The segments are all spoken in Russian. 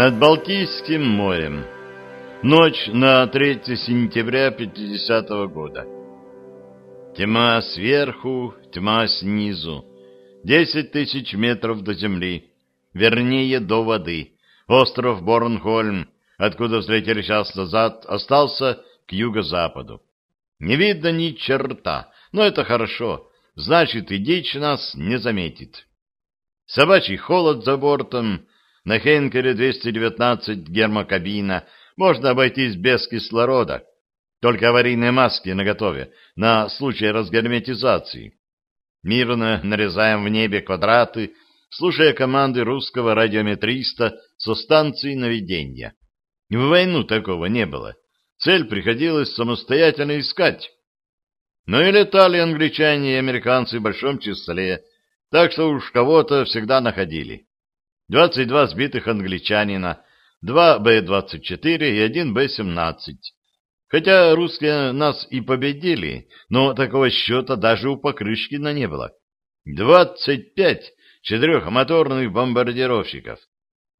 Над Балтийским морем. Ночь на 3 сентября 50 -го года. Тьма сверху, тьма снизу. Десять тысяч метров до земли. Вернее, до воды. Остров Борнхольм, откуда взлетели час назад, остался к юго-западу. Не видно ни черта, но это хорошо. Значит, и дичь нас не заметит. Собачий холод за бортом — на Хейнкере 219 гермокабина можно обойтись без кислорода, только аварийные маски наготове на случай разгерметизации. Мирно нарезаем в небе квадраты, слушая команды русского радиометриста со станции наведения. В войну такого не было. Цель приходилось самостоятельно искать. Но и летали англичане и американцы в большом числе, так что уж кого-то всегда находили. 22 сбитых англичанина, 2 Б-24 и 1 Б-17. Хотя русские нас и победили, но такого счета даже у Покрышкина не было. 25 четырехмоторных бомбардировщиков.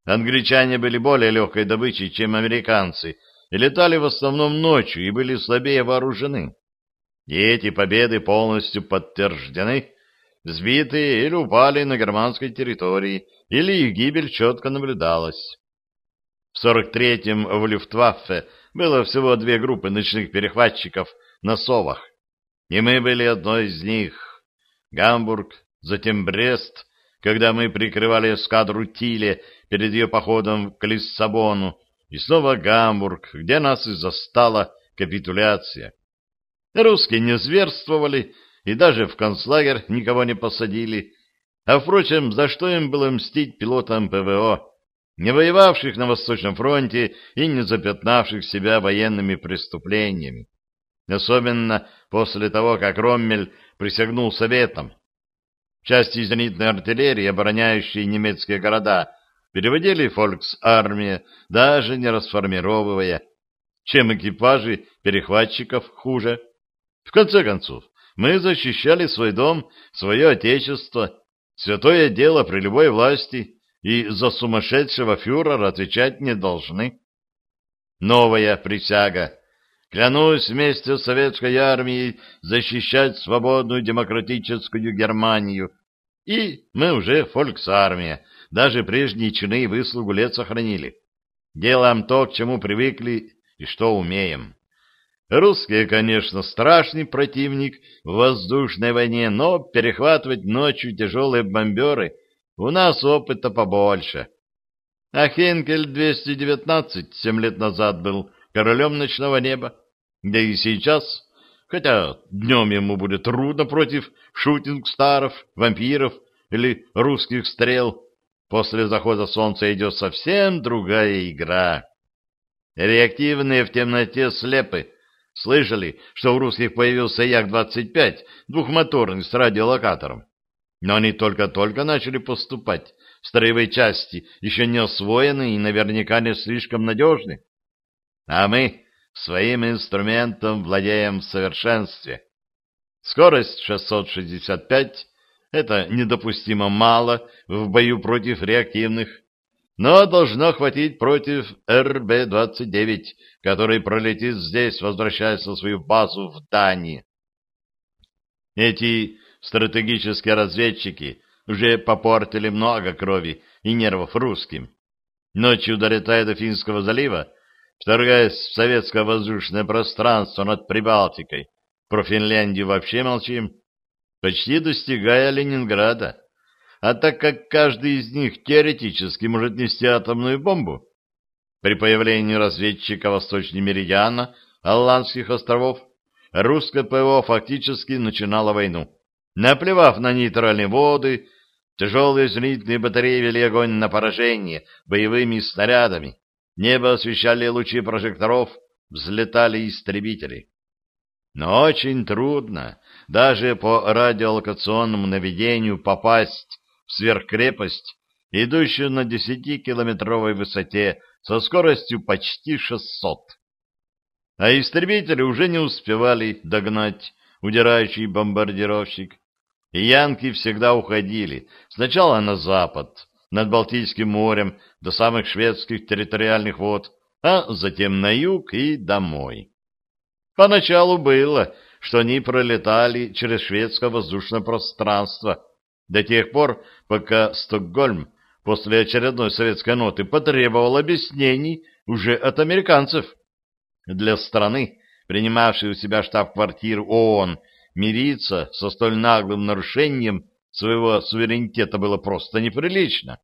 Англичане были более легкой добычей, чем американцы, и летали в основном ночью и были слабее вооружены. И эти победы полностью подтверждены, сбитые или упали на германской территории, или их гибель четко наблюдалась. В 43-м в Люфтваффе было всего две группы ночных перехватчиков на Совах, и мы были одной из них. Гамбург, затем Брест, когда мы прикрывали эскадру Тиле перед ее походом к Лиссабону, и снова Гамбург, где нас и застала капитуляция. Русские не зверствовали и даже в концлагерь никого не посадили, а, впрочем, за что им было мстить пилотам ПВО, не воевавших на Восточном фронте и не запятнавших себя военными преступлениями? Особенно после того, как Роммель присягнул советам. Части зенитной артиллерии, обороняющие немецкие города, переводили фольксармия, даже не расформировывая, чем экипажи перехватчиков хуже. В конце концов, мы защищали свой дом, свое отечество, Святое дело при любой власти, и за сумасшедшего фюрера отвечать не должны. Новая присяга. Клянусь вместе с советской армией защищать свободную демократическую Германию. И мы уже фольксармия, даже прежние чины и выслугу лет сохранили. Делаем то, к чему привыкли и что умеем. Русские, конечно, страшный противник в воздушной войне, но перехватывать ночью тяжелые бомберы у нас опыта побольше. А Хенкель-219 семь лет назад был королем ночного неба, да и сейчас, хотя днем ему будет трудно против шутинг-старов, вампиров или русских стрел, после захода солнца идет совсем другая игра. Реактивные в темноте слепы, Слышали, что у русских появился Як-25, двухмоторный с радиолокатором. Но они только-только начали поступать. Строевые части еще не освоены и наверняка не слишком надежны. А мы своим инструментом владеем в совершенстве. Скорость 665 — это недопустимо мало в бою против реактивных но должно хватить против РБ-29, который пролетит здесь, возвращаясь на свою базу в Дании. Эти стратегические разведчики уже попортили много крови и нервов русским. Ночью долетая до Финского залива, вторгаясь в советское воздушное пространство над Прибалтикой, про Финляндию вообще молчим, почти достигая Ленинграда а так как каждый из них теоретически может нести атомную бомбу, при появлении разведчика восточного меридиана Алландских островов русское ПВО фактически начинало войну. Наплевав на нейтральные воды, тяжелые зенитные батареи вели огонь на поражение боевыми снарядами, небо освещали лучи прожекторов, взлетали истребители. Но очень трудно даже по радиолокационному наведению попасть сверхкрепость, идущую на десятикилометровой высоте со скоростью почти 600. А истребители уже не успевали догнать удирающий бомбардировщик. И янки всегда уходили сначала на запад, над Балтийским морем до самых шведских территориальных вод, а затем на юг и домой. Поначалу было, что они пролетали через шведское воздушное пространство до тех пор, пока Стокгольм после очередной советской ноты потребовал объяснений уже от американцев. Для страны, принимавшей у себя штаб-квартиру ООН, мириться со столь наглым нарушением своего суверенитета было просто неприлично.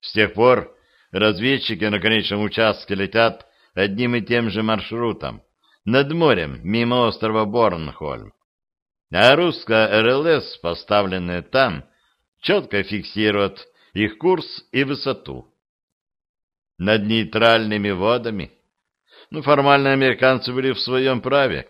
С тех пор разведчики на конечном участке летят одним и тем же маршрутом, над морем, мимо острова Борнхольм. А русская РЛС, поставленная там, четко фиксирует их курс и высоту. Над нейтральными водами, ну, формально американцы были в своем праве,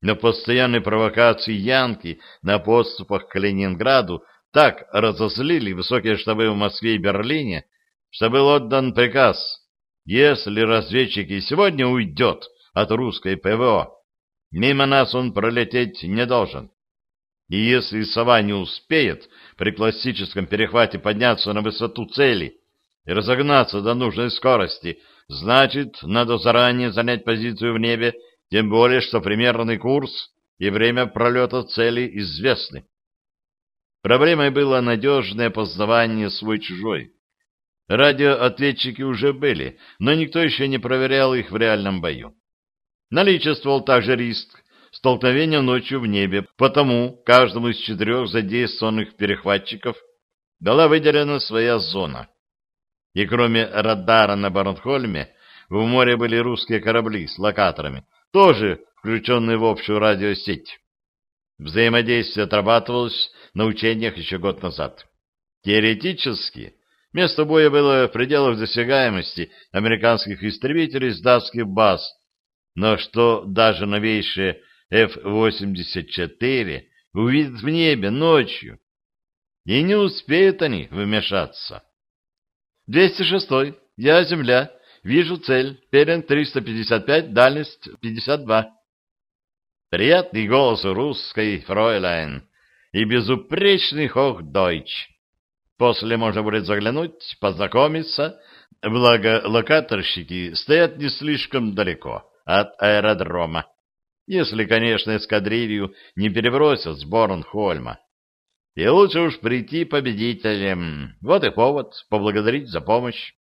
но постоянные провокации Янки на подступах к Калининграду так разозлили высокие штабы в Москве и Берлине, что был отдан приказ, если разведчики сегодня уйдет от русской ПВО, мимо нас он пролететь не должен. И если сова не успеет при классическом перехвате подняться на высоту цели и разогнаться до нужной скорости, значит, надо заранее занять позицию в небе, тем более, что примерный курс и время пролета цели известны. Проблемой было надежное познавание свой-чужой. Радиоответчики уже были, но никто еще не проверял их в реальном бою. Наличествовал также риск столкновения ночью в небе, потому каждому из четырех задействованных перехватчиков была выделена своя зона. И кроме радара на Барнхольме, в море были русские корабли с локаторами, тоже включенные в общую радиосеть. Взаимодействие отрабатывалось на учениях еще год назад. Теоретически, место боя было в пределах досягаемости американских истребителей с датских баз, но что даже новейшие F-84 увидят в небе ночью, и не успеют они вмешаться. 206. Я Земля. Вижу цель. Перен 355, дальность 52. Приятный голос русской фройляйн и безупречный хох-дойч. После можно будет заглянуть, познакомиться, благо локаторщики стоят не слишком далеко от аэродрома, если, конечно, эскадрилью не перебросят с Борнхольма. И лучше уж прийти победителем. Вот и повод поблагодарить за помощь.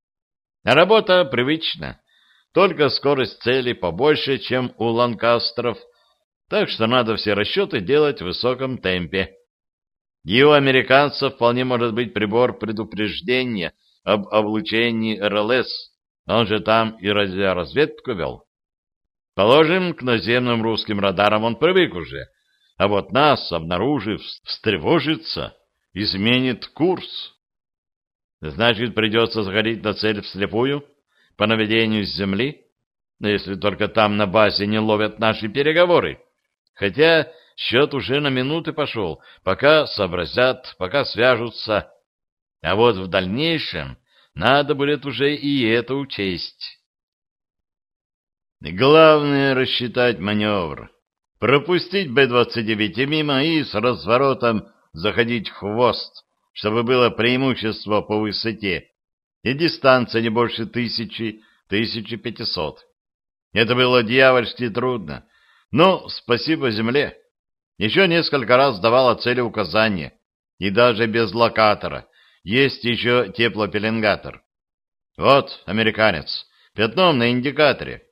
Работа привычна, только скорость цели побольше, чем у ланкастеров, так что надо все расчеты делать в высоком темпе. И у американцев вполне может быть прибор предупреждения об облучении РЛС, он же там и разведку вел. Положим, к наземным русским радарам он привык уже, а вот нас, обнаружив, встревожится, изменит курс. Значит, придется сходить на цель вслепую, по наведению с земли, если только там на базе не ловят наши переговоры. Хотя счет уже на минуты пошел, пока сообразят, пока свяжутся. А вот в дальнейшем надо будет уже и это учесть. Главное — рассчитать маневр, пропустить Б-29 мимо и с разворотом заходить в хвост, чтобы было преимущество по высоте и дистанция не больше тысячи, тысячи пятисот. Это было дьявольски трудно, но спасибо земле. Еще несколько раз давала цели указания, и даже без локатора. Есть еще теплопеленгатор. Вот, американец, пятном на индикаторе.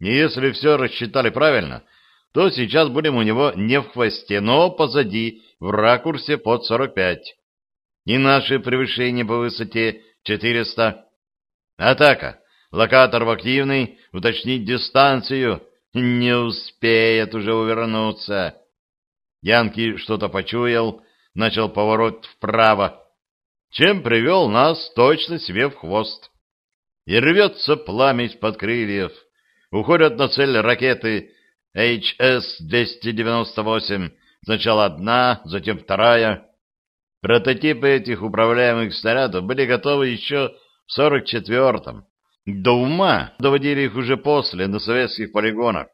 И если все рассчитали правильно, то сейчас будем у него не в хвосте, но позади, в ракурсе под 45. И наше превышение по высоте 400. Атака. Локатор в активный, уточнить дистанцию. Не успеет уже увернуться. Янки что-то почуял, начал поворот вправо, чем привел нас точно себе в хвост. И рвется пламя из-под крыльев. Уходят на цель ракеты HS-298, сначала одна, затем вторая. Прототипы этих управляемых снарядов были готовы еще в 44-м. До ума доводили их уже после, на советских полигонах.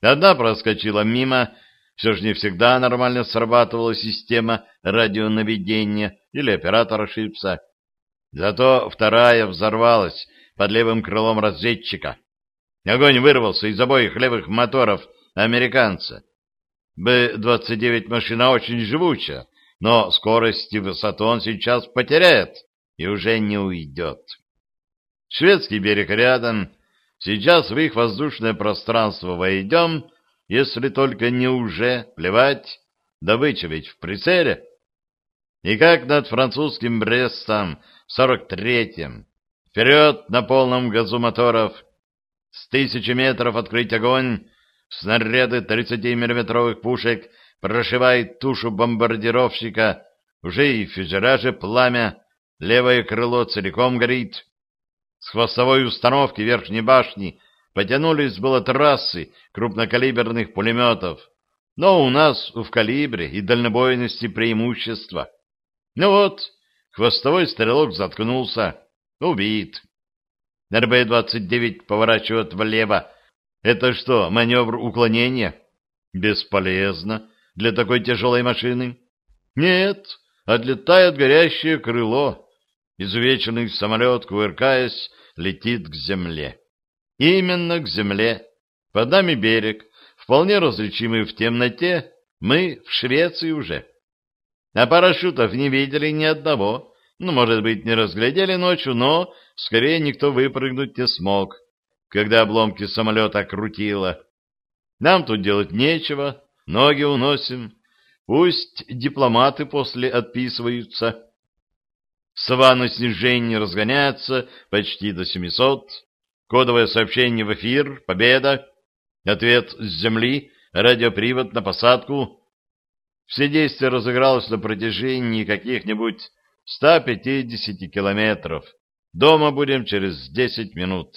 Одна проскочила мимо, все же не всегда нормально срабатывала система радионаведения, или оператор ошибся. Зато вторая взорвалась под левым крылом разведчика. Огонь вырвался из обоих левых моторов американца. Б-29 машина очень живучая, но скорость и высоту он сейчас потеряет и уже не уйдет. Шведский берег рядом. Сейчас в их воздушное пространство войдем, если только не уже, плевать, добыча ведь в прицеле. И как над французским Брестом в 43-м. Вперед на полном газу моторов. С тысячи метров открыть огонь. Снаряды 30-миллиметровых пушек прошивает тушу бомбардировщика. Уже и в фюзеляже пламя. Левое крыло целиком горит. С хвостовой установки верхней башни потянулись было трассы крупнокалиберных пулеметов. Но у нас в калибре и дальнобойности преимущество. Ну вот, хвостовой стрелок заткнулся. Убит. РБ-29 поворачивает влево. Это что, маневр уклонения? Бесполезно для такой тяжелой машины. Нет, отлетает горящее крыло. Изувеченный самолет, кувыркаясь, летит к земле. Именно к земле. Под нами берег, вполне различимый в темноте, мы в Швеции уже. А парашютов не видели ни одного. Ну, может быть, не разглядели ночью, но скорее никто выпрыгнуть не смог, когда обломки самолета крутило. Нам тут делать нечего, ноги уносим. Пусть дипломаты после отписываются. Сова на снижении разгоняется почти до 700. Кодовое сообщение в эфир. Победа. Ответ с земли. Радиопривод на посадку. Все действия разыгралось на протяжении каких-нибудь 150 километров. Дома будем через 10 минут.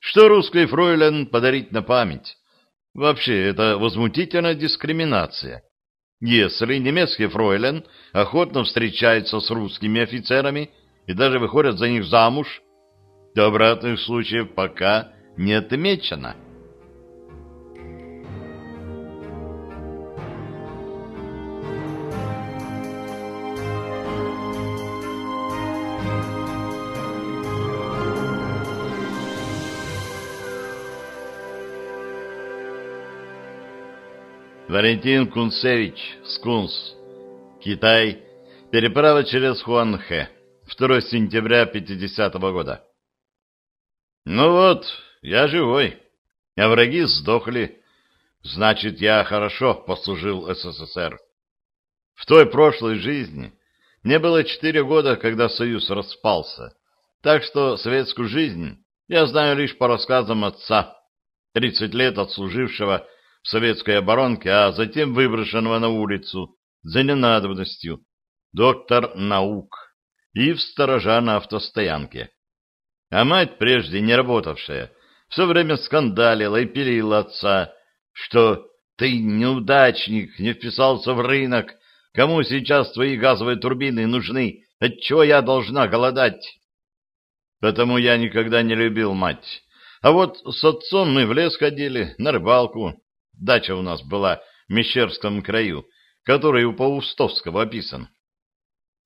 Что русской фройлен подарить на память? Вообще, это возмутительная дискриминация. Если немецкий фройлен охотно встречается с русскими офицерами и даже выходят за них замуж, то обратных случаев пока не отмечено. Валентин Кунцевич, Скунс, Китай, переправа через Хуанхэ, 2 сентября 50 -го года. Ну вот, я живой, а враги сдохли. Значит, я хорошо послужил СССР. В той прошлой жизни мне было четыре года, когда Союз распался, так что советскую жизнь я знаю лишь по рассказам отца, 30 лет отслужившего советской оборонке, а затем выброшенного на улицу за ненадобностью, доктор наук и в сторожа на автостоянке. А мать, прежде не работавшая, все время скандалила и пилила отца, что ты неудачник, не вписался в рынок, кому сейчас твои газовые турбины нужны, отчего я должна голодать? Потому я никогда не любил мать. А вот с отцом мы в лес ходили, на рыбалку, Дача у нас была в Мещерском краю, который у Паустовского описан.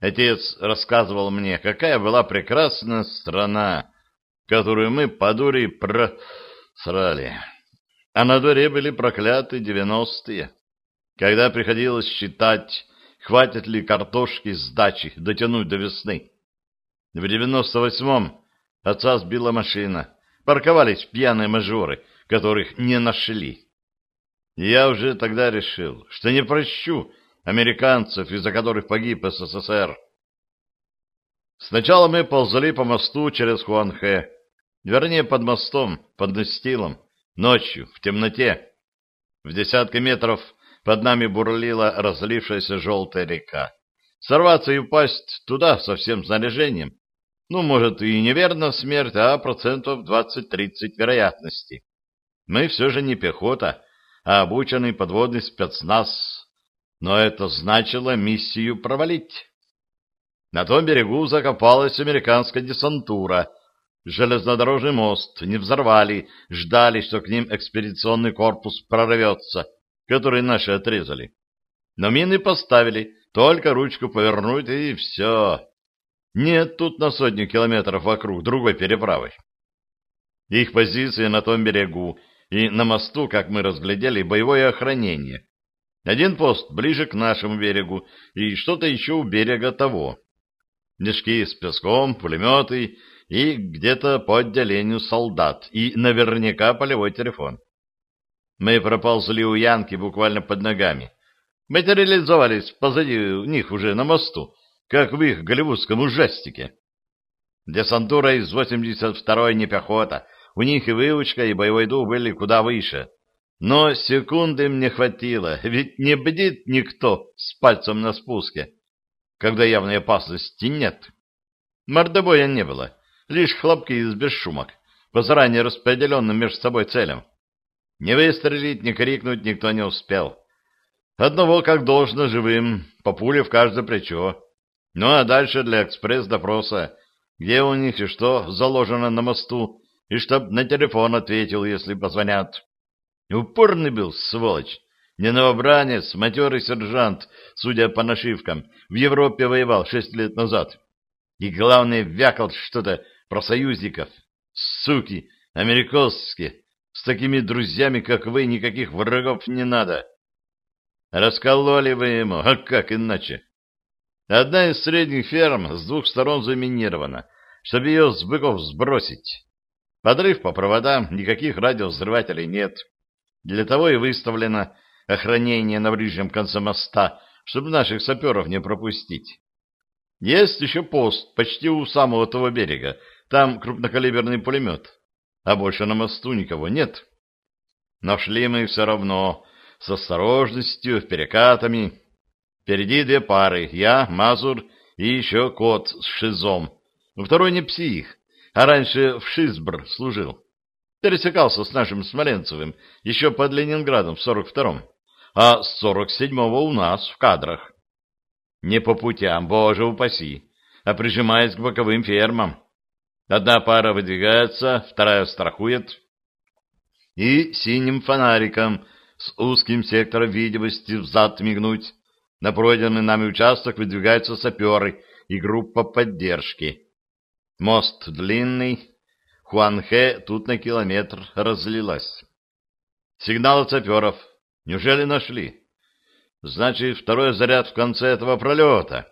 Отец рассказывал мне, какая была прекрасная страна, которую мы по дуре просрали. А на дворе были прокляты девяностые, когда приходилось считать, хватит ли картошки с дачи дотянуть до весны. В девяносто восьмом отца сбила машина, парковались пьяные мажоры, которых не нашли. Я уже тогда решил, что не прощу американцев, из-за которых погиб СССР. Сначала мы ползали по мосту через Хуанхэ, вернее, под мостом, под настилом, ночью, в темноте. В десятки метров под нами бурлила разлившаяся желтая река. Сорваться и упасть туда со всем снаряжением. Ну, может, и неверно смерть, а процентов 20-30 вероятности. Мы все же не пехота, а обученный подводный спецназ, но это значило миссию провалить. На том берегу закопалась американская десантура. Железнодорожный мост не взорвали, ждали, что к ним экспедиционный корпус прорвется, который наши отрезали. Но мины поставили, только ручку повернуть, и все. Нет тут на сотню километров вокруг другой переправы. Их позиции на том берегу и на мосту, как мы разглядели, боевое охранение. Один пост ближе к нашему берегу и что-то еще у берега того. Мешки с песком, пулеметы и где-то по отделению солдат, и наверняка полевой телефон. Мы проползли у Янки буквально под ногами. Материализовались позади них уже на мосту, как в их голливудском ужастике. Десантура из 82-й не пехота, у них и выучка, и боевой дух были куда выше. Но секунды мне хватило, ведь не бдит никто с пальцем на спуске, когда явной опасности нет. Мордобоя не было, лишь хлопки из бесшумок, по заранее распределенным между собой целям. Не выстрелить, не крикнуть никто не успел. Одного, как должно, живым, по пуле в каждое плечо. Ну а дальше для экспресс-допроса, где у них и что заложено на мосту, и чтоб на телефон ответил, если позвонят. Упорный был, сволочь. Не новобранец, матерый сержант, судя по нашивкам, в Европе воевал шесть лет назад. И главное, вякал что-то про союзников. Суки, американские. С такими друзьями, как вы, никаких врагов не надо. Раскололи вы ему, а как иначе? Одна из средних ферм с двух сторон заминирована, чтобы ее с быков сбросить. Подрыв по проводам, никаких радиовзрывателей нет. Для того и выставлено охранение на ближнем конце моста, чтобы наших саперов не пропустить. Есть еще пост почти у самого того берега. Там крупнокалиберный пулемет. А больше на мосту никого нет. Но шли мы все равно с осторожностью, перекатами. Впереди две пары. Я, Мазур и еще кот с шизом. Второй не псих, а раньше в Шизбр служил. Пересекался с нашим Смоленцевым еще под Ленинградом в 42-м, а с 47-го у нас в кадрах. Не по путям, боже упаси, а прижимаясь к боковым фермам. Одна пара выдвигается, вторая страхует. И синим фонариком с узким сектором видимости взад мигнуть. На пройденный нами участок выдвигаются саперы и группа поддержки. Мост длинный, Хуанхэ тут на километр разлилась. Сигнал от саперов. Неужели нашли? Значит, второй заряд в конце этого пролета,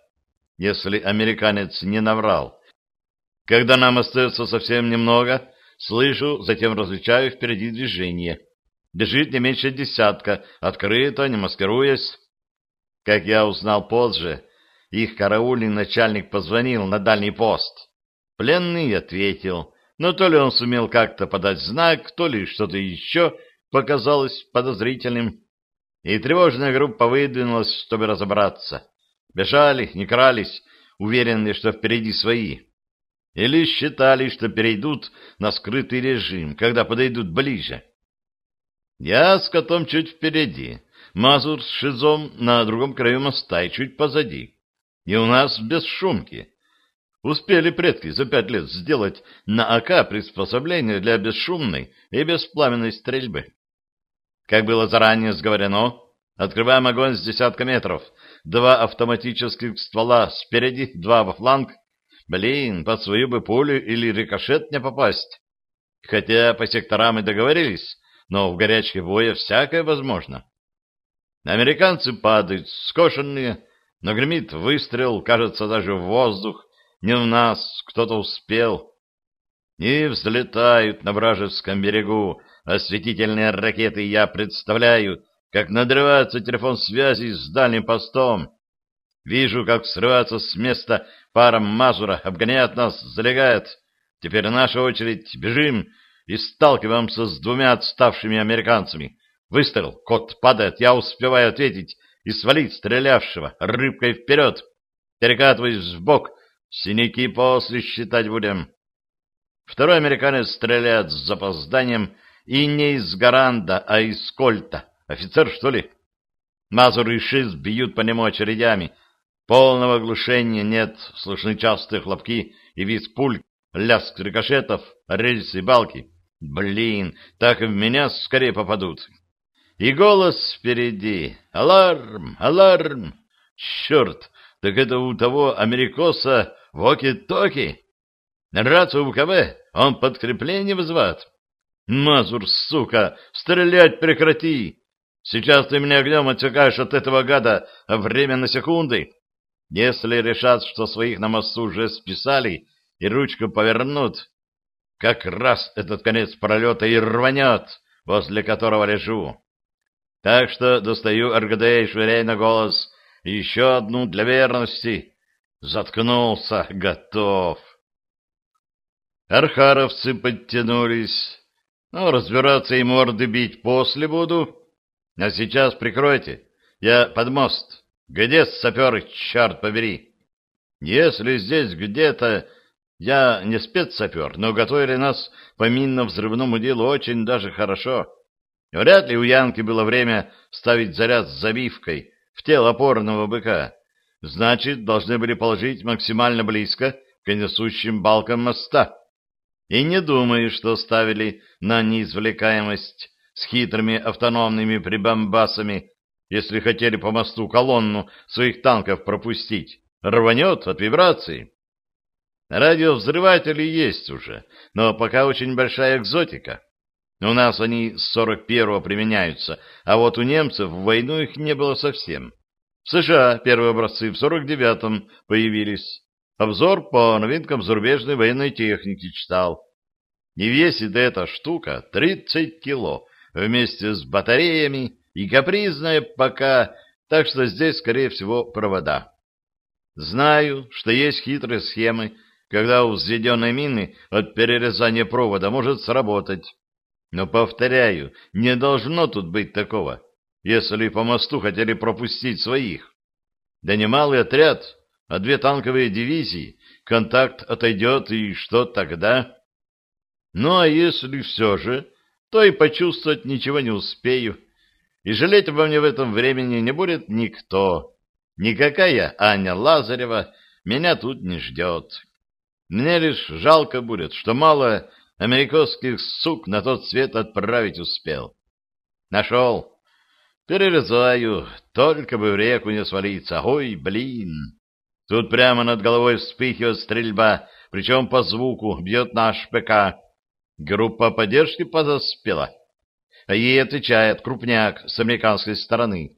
если американец не наврал. Когда нам остается совсем немного, слышу, затем различаю впереди движение. Бежит не меньше десятка, открыто, не маскируясь. Как я узнал позже, их караульный начальник позвонил на дальний пост. Пленный ответил, но то ли он сумел как-то подать знак, то ли что-то еще показалось подозрительным. И тревожная группа выдвинулась, чтобы разобраться. Бежали, не крались, уверенные, что впереди свои. Или считали, что перейдут на скрытый режим, когда подойдут ближе. Я с котом чуть впереди, Мазур с Шизом на другом краю моста и чуть позади. И у нас без шумки. Успели предки за пять лет сделать на АК приспособление для бесшумной и беспламенной стрельбы. Как было заранее сговорено, открываем огонь с десятка метров, два автоматических ствола спереди, два во фланг. Блин, под свою бы пулю или рикошет не попасть. Хотя по секторам и договорились, но в горячке боя всякое возможно. Американцы падают, скошенные, но гремит выстрел, кажется, даже в воздух, не в нас, кто-то успел. И взлетают на вражеском берегу осветительные ракеты, я представляю, как надрывается телефон связи с дальним постом. Вижу, как срывается с места пара Мазура, обгоняет нас, залегает. Теперь наша очередь, бежим и сталкиваемся с двумя отставшими американцами. Выстрел, кот падает, я успеваю ответить и свалить стрелявшего рыбкой вперед. Перекатываюсь в бок, Синяки после считать будем. Второй американец стреляет с запозданием и не из Гаранда, а из Кольта. Офицер, что ли? Мазур и Шиз бьют по нему очередями. Полного глушения нет, слышны частые хлопки и визг пуль, лязг рикошетов, рельсы и балки. Блин, так и в меня скорее попадут. И голос впереди. Аларм! Аларм! Черт! Так это у того америкоса воки-токи. Рацию УКВ, он подкрепление вызывает. Мазур, сука, стрелять прекрати! Сейчас ты меня огнем отсекаешь от этого гада, время на секунды. Если решат, что своих на мосту уже списали и ручку повернут, как раз этот конец пролета и рванет, возле которого лежу. Так что достаю РГД и швыряй на голос еще одну для верности. Заткнулся, готов. Архаровцы подтянулись. Ну, разбираться и морды бить после буду. А сейчас прикройте. Я под мост. Где саперы, черт побери? Если здесь где-то... Я не спецсапер, но готовили нас по минно-взрывному делу очень даже хорошо. Вряд ли у Янки было время ставить заряд с забивкой в тело опорного быка. Значит, должны были положить максимально близко к несущим балкам моста. И не думаю, что ставили на неизвлекаемость с хитрыми автономными прибамбасами, если хотели по мосту колонну своих танков пропустить. Рванет от вибрации. Радиовзрыватели есть уже, но пока очень большая экзотика. У нас они с 41-го применяются, а вот у немцев в войну их не было совсем. В США первые образцы в 49-м появились. Обзор по новинкам зарубежной военной техники читал. И весит эта штука 30 кило вместе с батареями и капризная пока, так что здесь, скорее всего, провода. Знаю, что есть хитрые схемы, когда у взведенной мины от перерезания провода может сработать. Но, повторяю, не должно тут быть такого, если по мосту хотели пропустить своих. Да немалый отряд, а две танковые дивизии, контакт отойдет, и что тогда? Ну, а если все же, то и почувствовать ничего не успею. И жалеть обо мне в этом времени не будет никто. Никакая Аня Лазарева меня тут не ждет. Мне лишь жалко будет, что мало американских сук на тот свет отправить успел. Нашел. Перерезаю, только бы в реку не свалиться. Ой, блин! Тут прямо над головой вспыхивает стрельба, причем по звуку бьет наш ПК. Группа поддержки подоспела. А ей отвечает крупняк с американской стороны.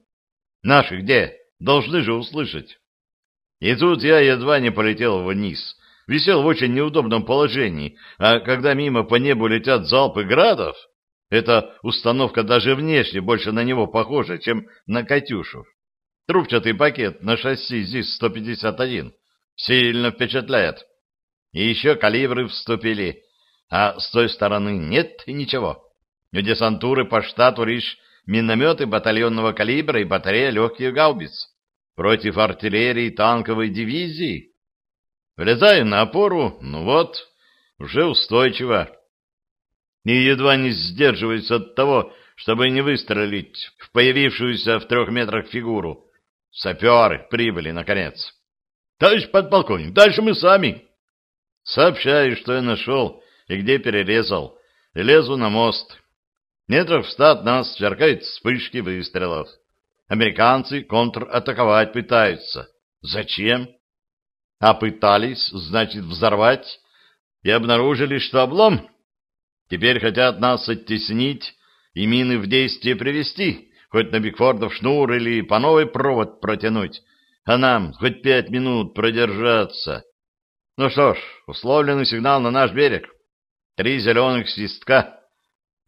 Наши где? Должны же услышать. И тут я едва не полетел вниз. Висел в очень неудобном положении, а когда мимо по небу летят залпы градов, эта установка даже внешне больше на него похожа, чем на «Катюшу». Трубчатый пакет на шасси ЗИС-151 сильно впечатляет. И еще калибры вступили а с той стороны нет ничего. У десантуры по штату лишь минометы батальонного калибра и батарея легких гаубиц. Против артиллерии танковой дивизии. Влезаю на опору, ну вот, уже устойчиво. И едва не сдерживаюсь от того, чтобы не выстрелить в появившуюся в трех метрах фигуру. Саперы прибыли, наконец. Товарищ подполковник, дальше мы сами. Сообщаю, что я нашел и где перерезал, и лезу на мост. Метров в ста от нас сверкают вспышки выстрелов. Американцы контратаковать пытаются. Зачем? А пытались, значит, взорвать, и обнаружили, что облом. Теперь хотят нас оттеснить и мины в действие привести, хоть на Бигфордов шнур или по новый провод протянуть, а нам хоть пять минут продержаться. Ну что ж, условленный сигнал на наш берег. Три зеленых свистка.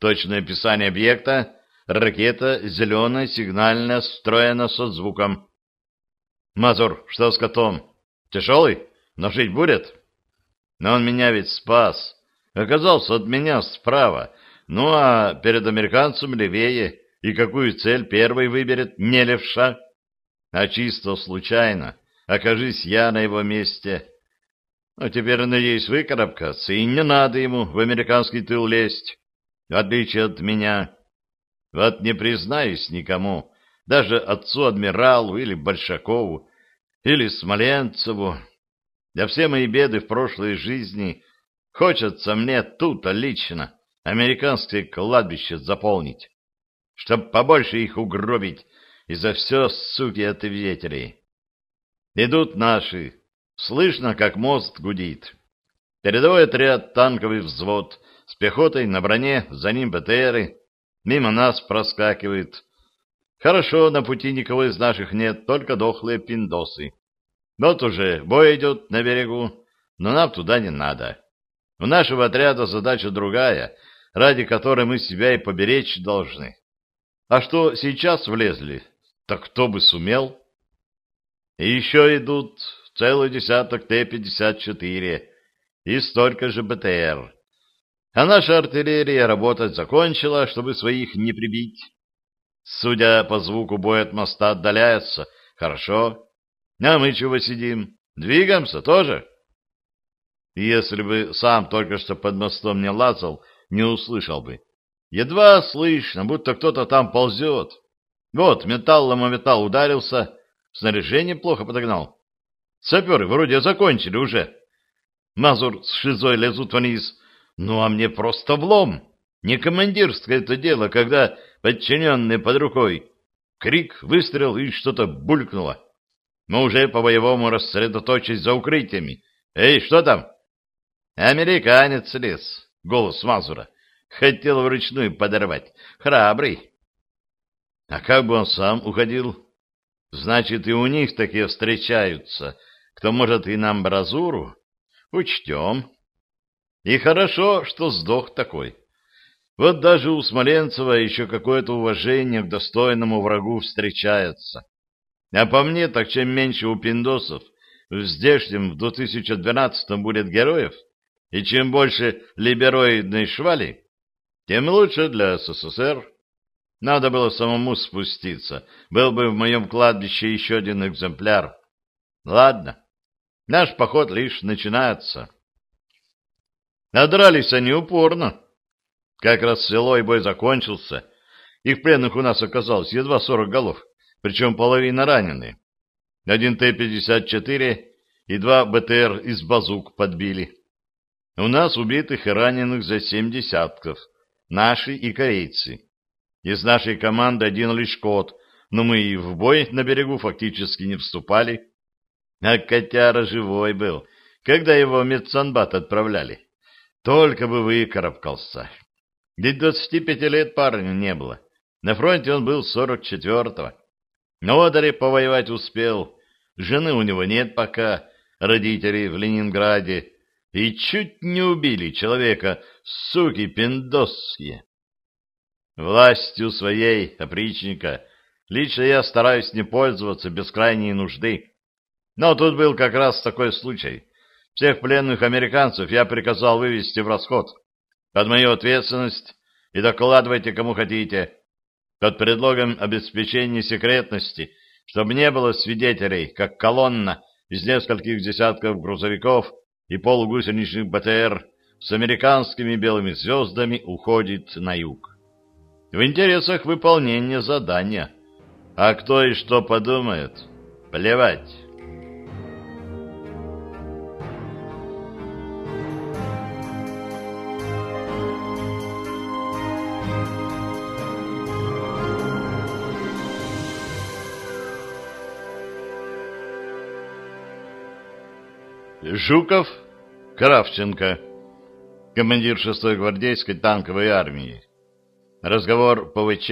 Точное описание объекта. Ракета зеленая, сигнальная, встроена со звуком. Мазур, что с котом? Тяжелый? Но жить будет? Но он меня ведь спас. Оказался от меня справа. Ну, а перед американцем левее. И какую цель первый выберет не левша? А чисто случайно. Окажись я на его месте. А теперь, надеюсь, выкарабкаться, и не надо ему в американский тыл лезть, в отличие от меня. Вот не признаюсь никому, даже отцу-адмиралу или Большакову, или Смоленцеву. Да все мои беды в прошлой жизни хочется мне тут лично американское кладбище заполнить, чтоб побольше их угробить и за все, суки, ответили. Идут наши, Слышно, как мост гудит. Передовой отряд, танковый взвод, с пехотой на броне, за ним БТРы. Мимо нас проскакивает. Хорошо, на пути никого из наших нет, только дохлые пиндосы. Вот уже бой идет на берегу, но нам туда не надо. У нашего отряда задача другая, ради которой мы себя и поберечь должны. А что сейчас влезли, так кто бы сумел? И еще идут целый десяток Т-54 и столько же БТР. А наша артиллерия работать закончила, чтобы своих не прибить. Судя по звуку, бой от моста отдаляется. Хорошо. А мы чего сидим? Двигаемся тоже? Если бы сам только что под мостом не лазал, не услышал бы. Едва слышно, будто кто-то там ползет. Вот, металлом о металл ударился, снаряжение плохо подогнал. Саперы вроде закончили уже. Мазур с шизой лезут вниз, ну, а мне просто влом. Не командирское это дело, когда подчиненные под рукой. Крик, выстрел и что-то булькнуло. Мы уже по-боевому рассредоточились за укрытиями. Эй, что там? Американец лез, голос Мазура. Хотел вручную подорвать. Храбрый. А как бы он сам уходил? Значит, и у них такие встречаются. Кто может и на амбразуру? Учтем. И хорошо, что сдох такой. Вот даже у Смоленцева еще какое-то уважение к достойному врагу встречается. А по мне, так чем меньше у пиндосов в здешнем в 2012 будет героев, и чем больше либероидной швали, тем лучше для СССР. Надо было самому спуститься. Был бы в моем кладбище еще один экземпляр. Ладно, наш поход лишь начинается. А дрались они упорно. Как раз село и бой закончился. Их пленных у нас оказалось едва сорок голов, причем половина ранены. Один Т-54 и два БТР из базук подбили. У нас убитых и раненых за семь десятков, наши и корейцы. Из нашей команды один лишь кот, но мы и в бой на берегу фактически не вступали. А котяра живой был, когда его в медсанбат отправляли. Только бы выкарабкался. Ведь двадцати пяти лет парню не было. На фронте он был сорок четвертого. На Одере повоевать успел. Жены у него нет пока, родители в Ленинграде. И чуть не убили человека, суки пиндосские. Властью своей, опричника, лично я стараюсь не пользоваться без крайней нужды. Но тут был как раз такой случай. Всех пленных американцев я приказал вывести в расход. Под мою ответственность и докладывайте, кому хотите. Под предлогом обеспечения секретности, чтобы не было свидетелей, как колонна из нескольких десятков грузовиков и полугусеничных БТР с американскими белыми звездами уходит на юг. В интересах выполнения задания. А кто и что подумает, плевать. Жуков Кравченко, командир 6-й гвардейской танковой армии. Разговор по ВЧ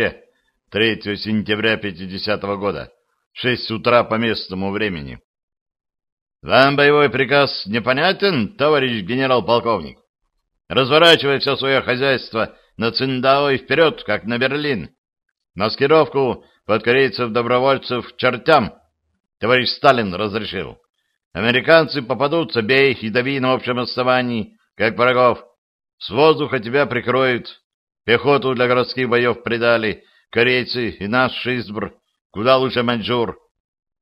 3 сентября 50 -го года, 6 утра по местному времени. Вам боевой приказ непонятен, товарищ генерал-полковник? Разворачивай все свое хозяйство на Циндао и вперед, как на Берлин. Маскировку под корейцев-добровольцев чертям, товарищ Сталин разрешил. Американцы попадутся, бей и дави на общем основании, как врагов. С воздуха тебя прикроют. Пехоту для городских боев придали. Корейцы и наш Шизбр. Куда лучше Маньчжур.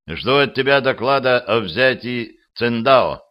Жду от тебя доклада о взятии Циндао.